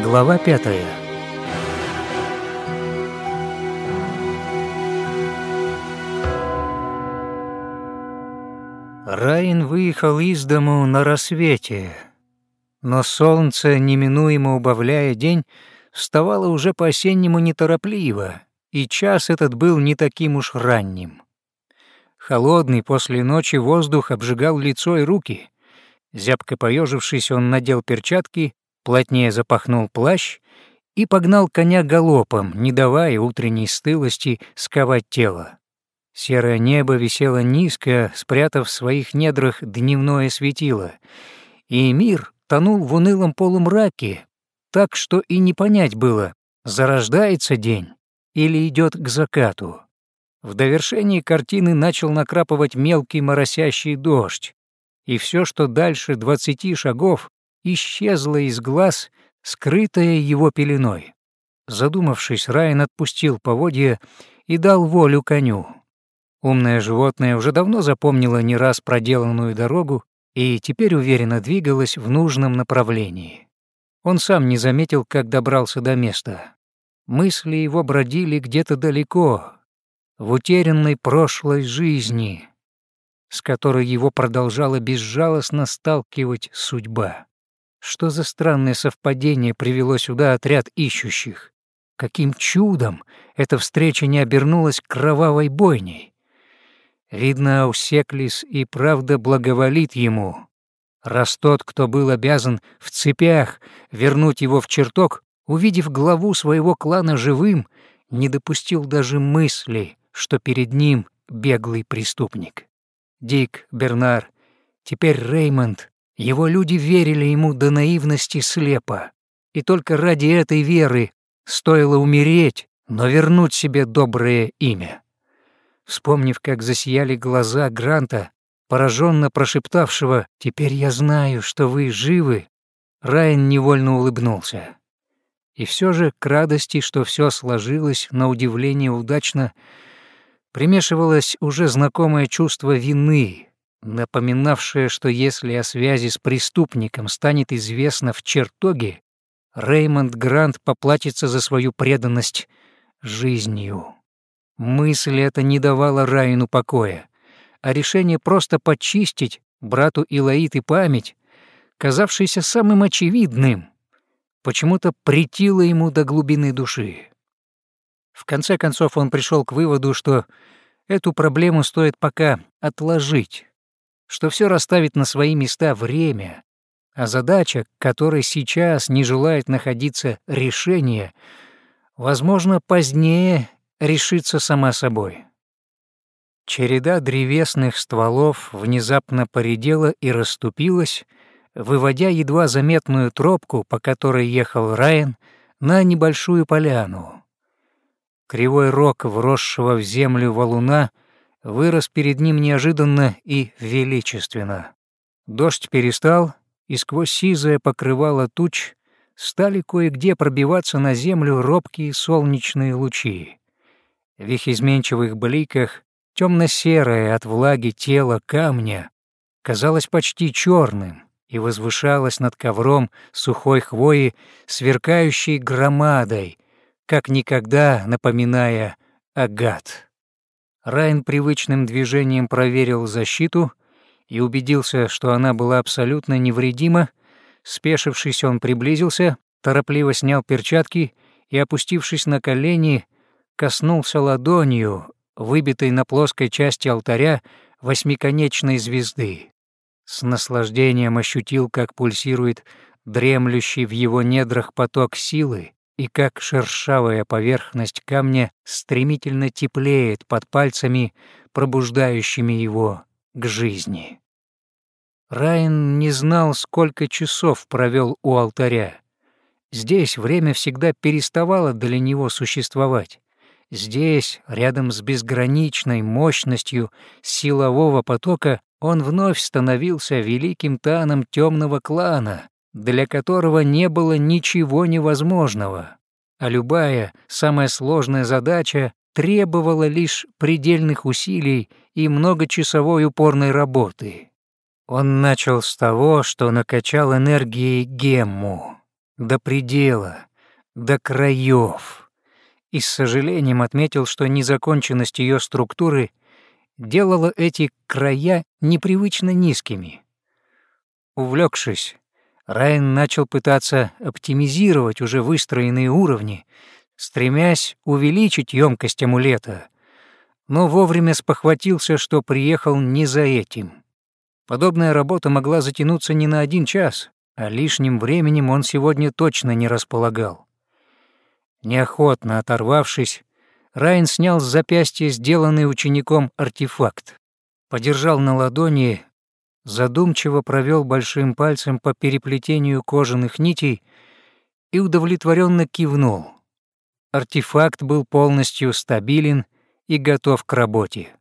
Глава пятая. Райан выехал из дому на рассвете, но солнце, неминуемо убавляя день, вставало уже по-осеннему неторопливо, и час этот был не таким уж ранним. Холодный после ночи воздух обжигал лицо и руки. Зябко поежившись, он надел перчатки плотнее запахнул плащ и погнал коня галопом, не давая утренней стылости сковать тело. Серое небо висело низко, спрятав в своих недрах дневное светило, и мир тонул в унылом полумраке, так что и не понять было, зарождается день или идет к закату. В довершении картины начал накрапывать мелкий моросящий дождь, и все, что дальше двадцати шагов, исчезла из глаз, скрытая его пеленой. Задумавшись, Райан отпустил поводья и дал волю коню. Умное животное уже давно запомнило не раз проделанную дорогу и теперь уверенно двигалось в нужном направлении. Он сам не заметил, как добрался до места. Мысли его бродили где-то далеко, в утерянной прошлой жизни, с которой его продолжала безжалостно сталкивать судьба. Что за странное совпадение привело сюда отряд ищущих? Каким чудом эта встреча не обернулась кровавой бойней? Видно, Аусеклис и правда благоволит ему, раз тот, кто был обязан в цепях вернуть его в чертог, увидев главу своего клана живым, не допустил даже мысли, что перед ним беглый преступник. Дик, Бернар, теперь Реймонд его люди верили ему до наивности слепо, и только ради этой веры стоило умереть, но вернуть себе доброе имя. Вспомнив, как засияли глаза Гранта, пораженно прошептавшего «Теперь я знаю, что вы живы», Райан невольно улыбнулся. И все же к радости, что все сложилось на удивление удачно, примешивалось уже знакомое чувство вины, напоминавшее, что если о связи с преступником станет известно в чертоге, Реймонд Грант поплатится за свою преданность жизнью. Мысль эта не давала Райану покоя, а решение просто почистить брату Илаит и память, казавшееся самым очевидным, почему-то притило ему до глубины души. В конце концов он пришел к выводу, что эту проблему стоит пока отложить, что все расставит на свои места время, а задача, которой сейчас не желает находиться решение, возможно, позднее решится сама собой. Череда древесных стволов внезапно поредела и расступилась, выводя едва заметную тропку, по которой ехал Райан, на небольшую поляну. Кривой рог вросшего в землю валуна — вырос перед ним неожиданно и величественно. Дождь перестал, и сквозь сизое покрывало туч стали кое-где пробиваться на землю робкие солнечные лучи. В их изменчивых бликах темно-серое от влаги тело камня казалось почти черным и возвышалось над ковром сухой хвои, сверкающей громадой, как никогда напоминая агат. Райн привычным движением проверил защиту и убедился, что она была абсолютно невредима. Спешившись, он приблизился, торопливо снял перчатки и, опустившись на колени, коснулся ладонью, выбитой на плоской части алтаря, восьмиконечной звезды. С наслаждением ощутил, как пульсирует дремлющий в его недрах поток силы, и как шершавая поверхность камня стремительно теплеет под пальцами, пробуждающими его к жизни. Райан не знал, сколько часов провел у алтаря. Здесь время всегда переставало для него существовать. Здесь, рядом с безграничной мощностью силового потока, он вновь становился великим таном темного клана, для которого не было ничего невозможного, а любая, самая сложная задача требовала лишь предельных усилий и многочасовой упорной работы. Он начал с того, что накачал энергией гемму, до предела, до краев, и с сожалением отметил, что незаконченность ее структуры делала эти края непривычно низкими. Увлекшись, Райан начал пытаться оптимизировать уже выстроенные уровни, стремясь увеличить емкость амулета, но вовремя спохватился, что приехал не за этим. Подобная работа могла затянуться не на один час, а лишним временем он сегодня точно не располагал. Неохотно оторвавшись, Райан снял с запястья сделанный учеником артефакт, подержал на ладони, задумчиво провел большим пальцем по переплетению кожаных нитей и удовлетворенно кивнул. Артефакт был полностью стабилен и готов к работе.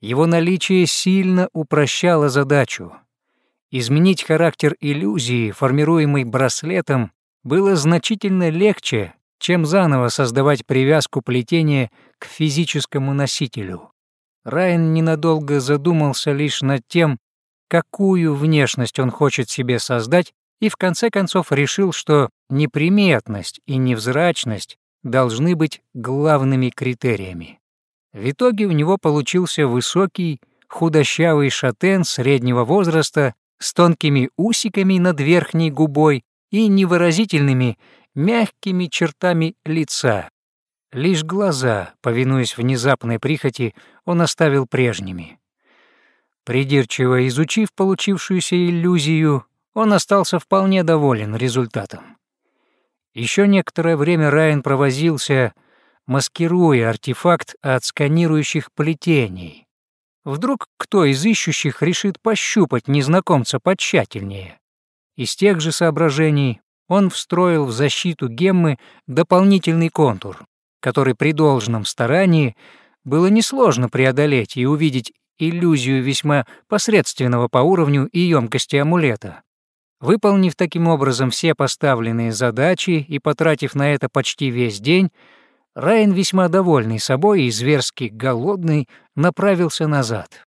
Его наличие сильно упрощало задачу. Изменить характер иллюзии, формируемой браслетом, было значительно легче, чем заново создавать привязку плетения к физическому носителю. Райан ненадолго задумался лишь над тем, какую внешность он хочет себе создать, и в конце концов решил, что неприметность и невзрачность должны быть главными критериями. В итоге у него получился высокий, худощавый шатен среднего возраста с тонкими усиками над верхней губой и невыразительными, мягкими чертами лица. Лишь глаза, повинуясь внезапной прихоти, он оставил прежними. Придирчиво изучив получившуюся иллюзию, он остался вполне доволен результатом. Еще некоторое время Райан провозился, маскируя артефакт от сканирующих плетений. Вдруг кто из ищущих решит пощупать незнакомца потщательнее. Из тех же соображений он встроил в защиту геммы дополнительный контур, который при должном старании было несложно преодолеть и увидеть иллюзию весьма посредственного по уровню и емкости амулета. Выполнив таким образом все поставленные задачи и потратив на это почти весь день, Райан, весьма довольный собой и зверски голодный, направился назад.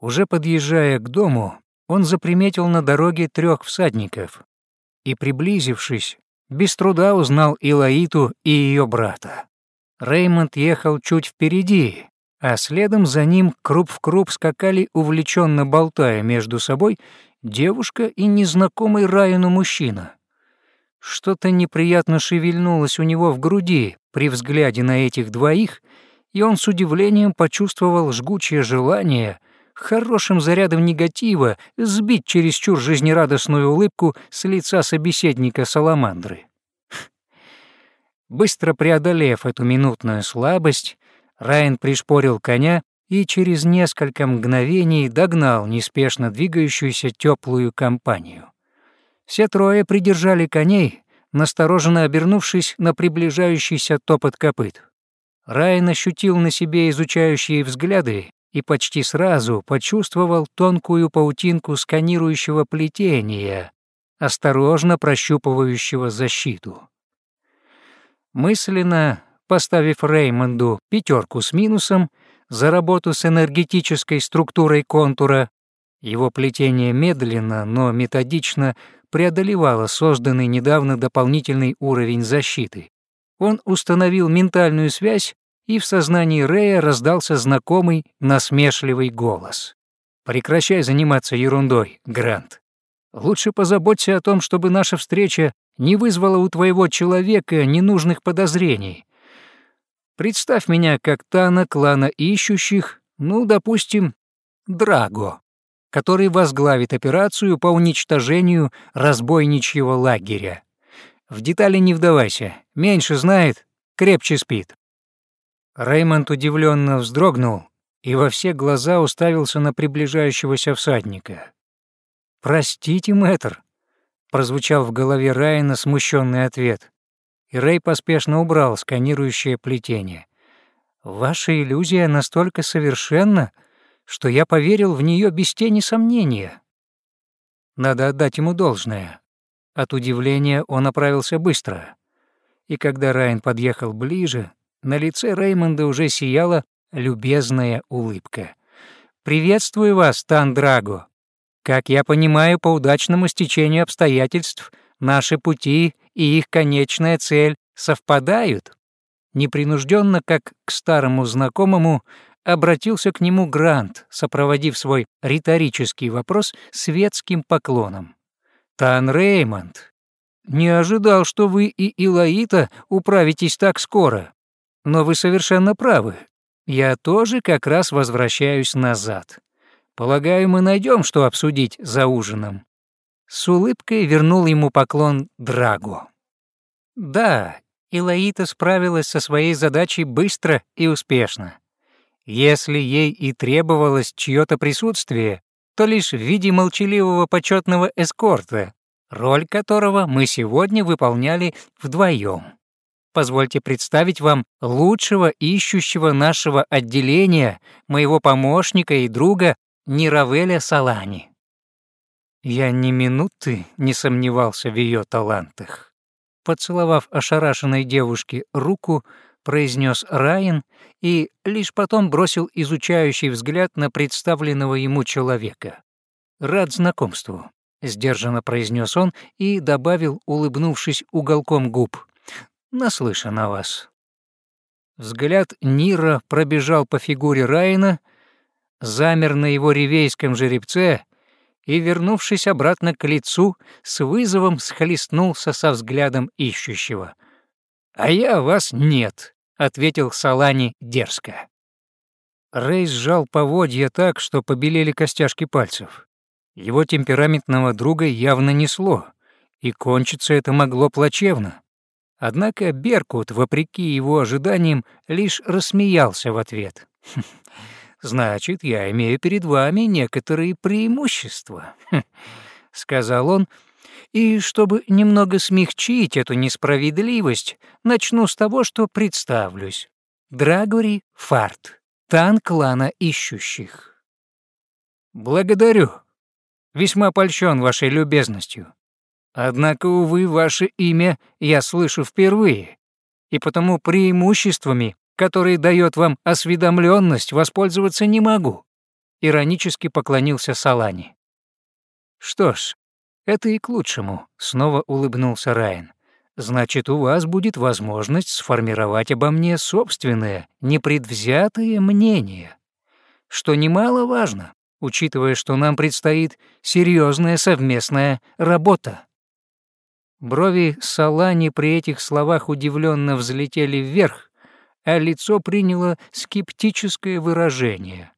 Уже подъезжая к дому, он заприметил на дороге трех всадников и, приблизившись, без труда узнал Илаиту и ее брата. Реймонд ехал чуть впереди, а следом за ним круп в круп скакали, увлеченно болтая между собой, девушка и незнакомый Райану мужчина. Что-то неприятно шевельнулось у него в груди при взгляде на этих двоих, и он с удивлением почувствовал жгучее желание хорошим зарядом негатива сбить чересчур жизнерадостную улыбку с лица собеседника Саламандры. Быстро преодолев эту минутную слабость, Райан пришпорил коня и через несколько мгновений догнал неспешно двигающуюся теплую компанию. Все трое придержали коней, настороженно обернувшись на приближающийся топот копыт. Райан ощутил на себе изучающие взгляды и почти сразу почувствовал тонкую паутинку сканирующего плетения, осторожно прощупывающего защиту. Мысленно поставив Реймонду пятерку с минусом за работу с энергетической структурой контура, его плетение медленно, но методично преодолевало созданный недавно дополнительный уровень защиты. Он установил ментальную связь, и в сознании Рэя раздался знакомый насмешливый голос. «Прекращай заниматься ерундой, Грант. Лучше позаботься о том, чтобы наша встреча не вызвала у твоего человека ненужных подозрений. Представь меня как Тана клана ищущих, ну, допустим, Драго, который возглавит операцию по уничтожению разбойничьего лагеря. В детали не вдавайся, меньше знает, крепче спит. Реймонд удивленно вздрогнул и во все глаза уставился на приближающегося всадника. «Простите, мэтр», — прозвучал в голове Райана смущенный ответ и Рэй поспешно убрал сканирующее плетение. «Ваша иллюзия настолько совершенна, что я поверил в нее без тени сомнения». Надо отдать ему должное. От удивления он оправился быстро. И когда Райан подъехал ближе, на лице Реймонда уже сияла любезная улыбка. «Приветствую вас, Тан Драго. Как я понимаю, по удачному стечению обстоятельств Наши пути и их конечная цель совпадают. Непринужденно, как к старому знакомому, обратился к нему Грант, сопроводив свой риторический вопрос светским поклоном. «Тан Реймонд, не ожидал, что вы и Илаита управитесь так скоро. Но вы совершенно правы. Я тоже как раз возвращаюсь назад. Полагаю, мы найдем, что обсудить за ужином». С улыбкой вернул ему поклон Драго. «Да, Илаита справилась со своей задачей быстро и успешно. Если ей и требовалось чье-то присутствие, то лишь в виде молчаливого почетного эскорта, роль которого мы сегодня выполняли вдвоем. Позвольте представить вам лучшего ищущего нашего отделения, моего помощника и друга Неравеля Салани. Я ни минуты не сомневался в ее талантах. Поцеловав ошарашенной девушке руку, произнес Райан и лишь потом бросил изучающий взгляд на представленного ему человека. «Рад знакомству», — сдержанно произнес он и добавил, улыбнувшись уголком губ. «Наслышан о вас». Взгляд Нира пробежал по фигуре Райана, замер на его ревейском жеребце и, вернувшись обратно к лицу, с вызовом схлестнулся со взглядом ищущего. «А я вас нет», — ответил Салани дерзко. Рэй сжал поводья так, что побелели костяшки пальцев. Его темпераментного друга явно несло, и кончиться это могло плачевно. Однако Беркут, вопреки его ожиданиям, лишь рассмеялся в ответ. «Хм, «Значит, я имею перед вами некоторые преимущества», — сказал он, — и чтобы немного смягчить эту несправедливость, начну с того, что представлюсь. Драгори Фарт, тан клана ищущих. Благодарю. Весьма польщен вашей любезностью. Однако, увы, ваше имя я слышу впервые, и потому преимуществами, которые дает вам осведомленность, воспользоваться не могу. Иронически поклонился Салани. Что ж, «Это и к лучшему», — снова улыбнулся Райан. «Значит, у вас будет возможность сформировать обо мне собственное, непредвзятое мнение, что немаловажно, учитывая, что нам предстоит серьезная совместная работа». Брови Салани при этих словах удивленно взлетели вверх, а лицо приняло скептическое выражение.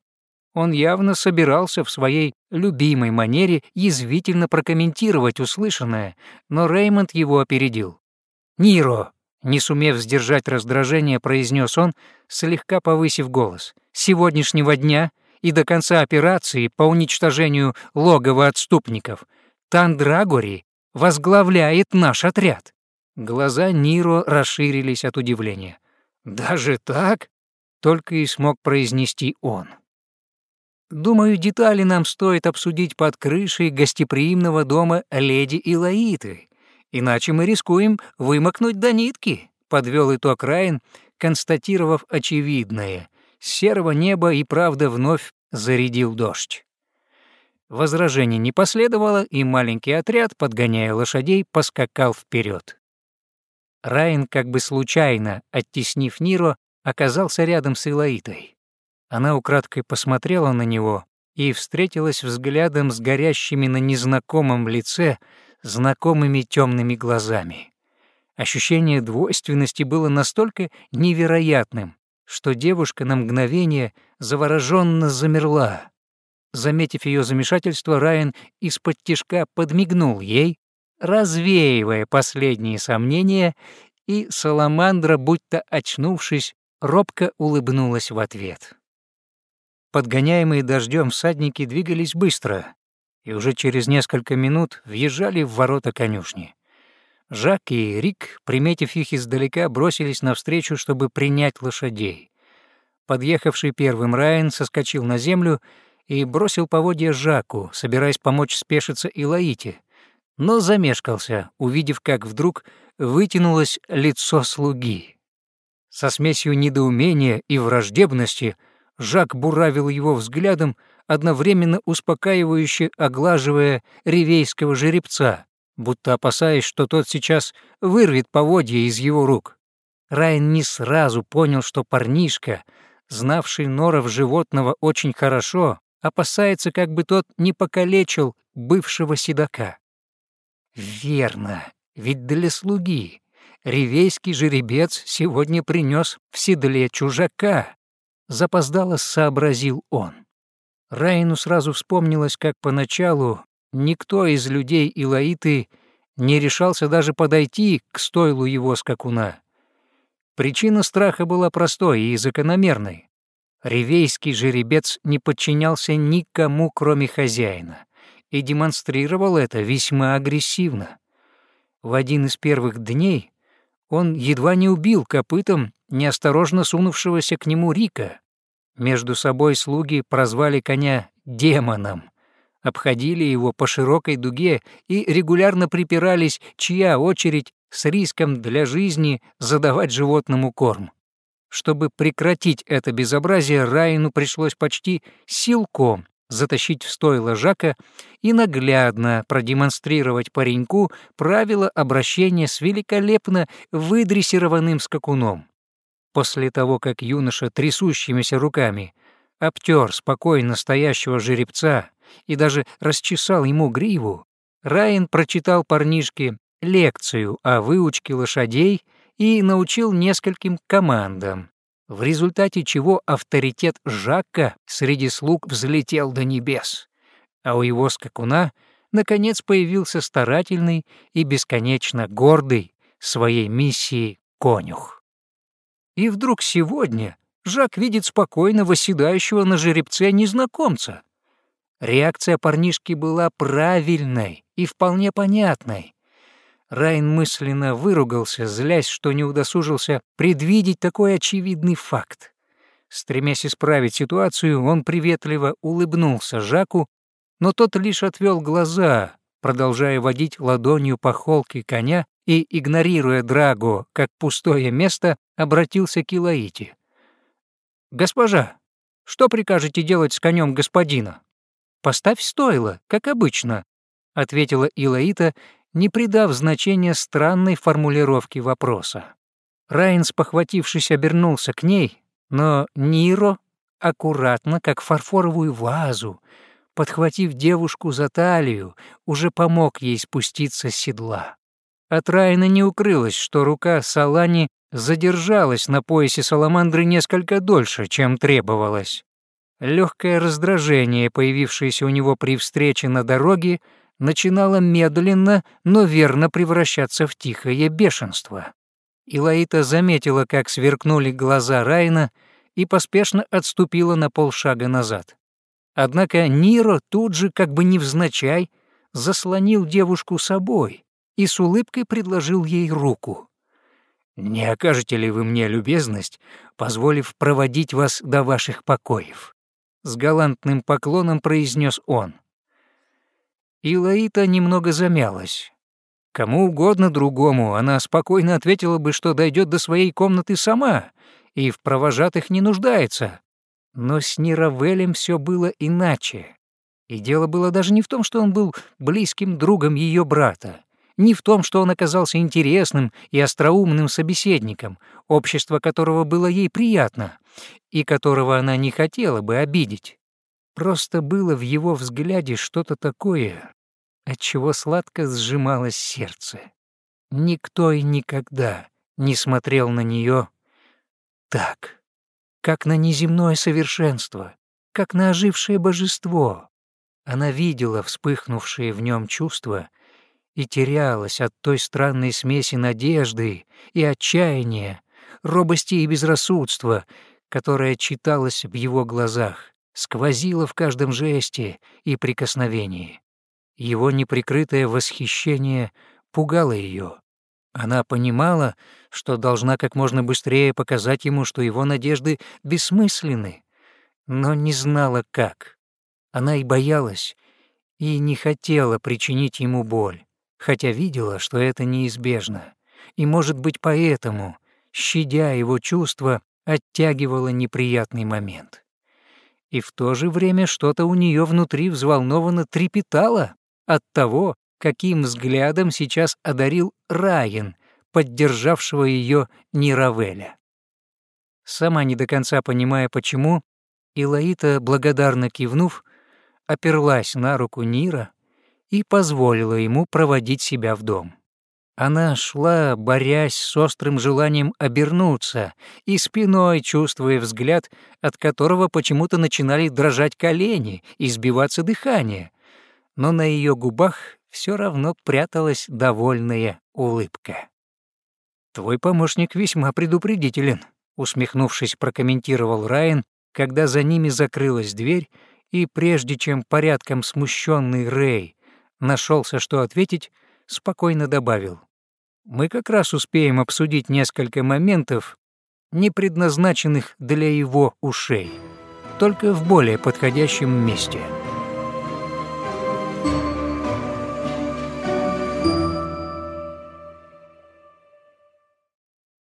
Он явно собирался в своей любимой манере язвительно прокомментировать услышанное, но Реймонд его опередил. «Ниро!» — не сумев сдержать раздражение, произнес он, слегка повысив голос. сегодняшнего дня и до конца операции по уничтожению логова отступников Тандрагори возглавляет наш отряд». Глаза Ниро расширились от удивления. «Даже так?» — только и смог произнести он. Думаю, детали нам стоит обсудить под крышей гостеприимного дома леди Илаиты, иначе мы рискуем вымокнуть до нитки», — подвел итог Райан, констатировав очевидное. С серого неба и правда вновь зарядил дождь. Возражений не последовало, и маленький отряд, подгоняя лошадей, поскакал вперед. Райан, как бы случайно оттеснив Ниро, оказался рядом с Илаитой. Она украдкой посмотрела на него и встретилась взглядом с горящими на незнакомом лице знакомыми темными глазами. Ощущение двойственности было настолько невероятным, что девушка на мгновение завороженно замерла. Заметив ее замешательство, Райан из-под тишка подмигнул ей, развеивая последние сомнения, и Саламандра, будто очнувшись, робко улыбнулась в ответ. Подгоняемые дождем всадники двигались быстро и уже через несколько минут въезжали в ворота конюшни. Жак и Рик, приметив их издалека, бросились навстречу, чтобы принять лошадей. Подъехавший первым Райан соскочил на землю и бросил поводья Жаку, собираясь помочь спешиться и Лаите, но замешкался, увидев, как вдруг вытянулось лицо слуги. Со смесью недоумения и враждебности — Жак буравил его взглядом, одновременно успокаивающе оглаживая ревейского жеребца, будто опасаясь, что тот сейчас вырвет поводья из его рук. Райан не сразу понял, что парнишка, знавший норов животного очень хорошо, опасается, как бы тот не покалечил бывшего седока. Верно, ведь для слуги ревейский жеребец сегодня принес в седле чужака, запоздало сообразил он. Райну сразу вспомнилось, как поначалу никто из людей Илаиты не решался даже подойти к стойлу его скакуна. Причина страха была простой и закономерной. Ревейский жеребец не подчинялся никому, кроме хозяина, и демонстрировал это весьма агрессивно. В один из первых дней он едва не убил копытом неосторожно сунувшегося к нему Рика. Между собой слуги прозвали коня «демоном», обходили его по широкой дуге и регулярно припирались, чья очередь с риском для жизни задавать животному корм. Чтобы прекратить это безобразие, Райну пришлось почти силком затащить в стойло Жака и наглядно продемонстрировать пареньку правила обращения с великолепно выдрессированным скакуном. После того, как юноша трясущимися руками обтер спокойно стоящего жеребца и даже расчесал ему гриву, Райан прочитал парнишке лекцию о выучке лошадей и научил нескольким командам, в результате чего авторитет Жака среди слуг взлетел до небес, а у его скакуна наконец появился старательный и бесконечно гордый своей миссией конюх. И вдруг сегодня Жак видит спокойно восседающего на жеребце незнакомца. Реакция парнишки была правильной и вполне понятной. Райн мысленно выругался, злясь, что не удосужился предвидеть такой очевидный факт. Стремясь исправить ситуацию, он приветливо улыбнулся Жаку, но тот лишь отвел глаза, продолжая водить ладонью по холке коня и, игнорируя Драго как пустое место, обратился к Илаите. «Госпожа, что прикажете делать с конем господина?» «Поставь стойло, как обычно», — ответила Илаита, не придав значения странной формулировке вопроса. Райан, спохватившись, обернулся к ней, но Ниро аккуратно, как фарфоровую вазу, подхватив девушку за талию, уже помог ей спуститься с седла. От Райана не укрылось, что рука Салани задержалась на поясе саламандры несколько дольше, чем требовалось. Легкое раздражение, появившееся у него при встрече на дороге, начинало медленно, но верно превращаться в тихое бешенство. Илаита заметила, как сверкнули глаза Райна, и поспешно отступила на полшага назад. Однако Ниро тут же, как бы невзначай, заслонил девушку собой и с улыбкой предложил ей руку. «Не окажете ли вы мне любезность, позволив проводить вас до ваших покоев?» С галантным поклоном произнес он. И Лаита немного замялась. Кому угодно другому она спокойно ответила бы, что дойдет до своей комнаты сама и в провожатых не нуждается. Но с Нировелем все было иначе. И дело было даже не в том, что он был близким другом ее брата, не в том, что он оказался интересным и остроумным собеседником, общество которого было ей приятно и которого она не хотела бы обидеть. Просто было в его взгляде что-то такое, от чего сладко сжималось сердце. Никто и никогда не смотрел на нее так, как на неземное совершенство, как на ожившее божество. Она видела вспыхнувшие в нем чувства и терялась от той странной смеси надежды и отчаяния, робости и безрассудства, которая читалась в его глазах, сквозила в каждом жесте и прикосновении. Его неприкрытое восхищение пугало ее. Она понимала, что должна как можно быстрее показать ему, что его надежды бессмысленны, но не знала как. Она и боялась, и не хотела причинить ему боль, хотя видела, что это неизбежно. И, может быть, поэтому, щадя его чувства, оттягивала неприятный момент. И в то же время что-то у нее внутри взволнованно трепетало от того, каким взглядом сейчас одарил Райан, поддержавшего ее Нировеля. Сама не до конца понимая почему, Илаита, благодарно кивнув, оперлась на руку Нира и позволила ему проводить себя в дом. Она шла, борясь с острым желанием обернуться и спиной чувствуя взгляд, от которого почему-то начинали дрожать колени и сбиваться дыхание, но на ее губах все равно пряталась довольная улыбка. «Твой помощник весьма предупредителен», — усмехнувшись, прокомментировал Райан, когда за ними закрылась дверь, и прежде чем порядком смущенный Рэй нашелся, что ответить, спокойно добавил. «Мы как раз успеем обсудить несколько моментов, не предназначенных для его ушей, только в более подходящем месте».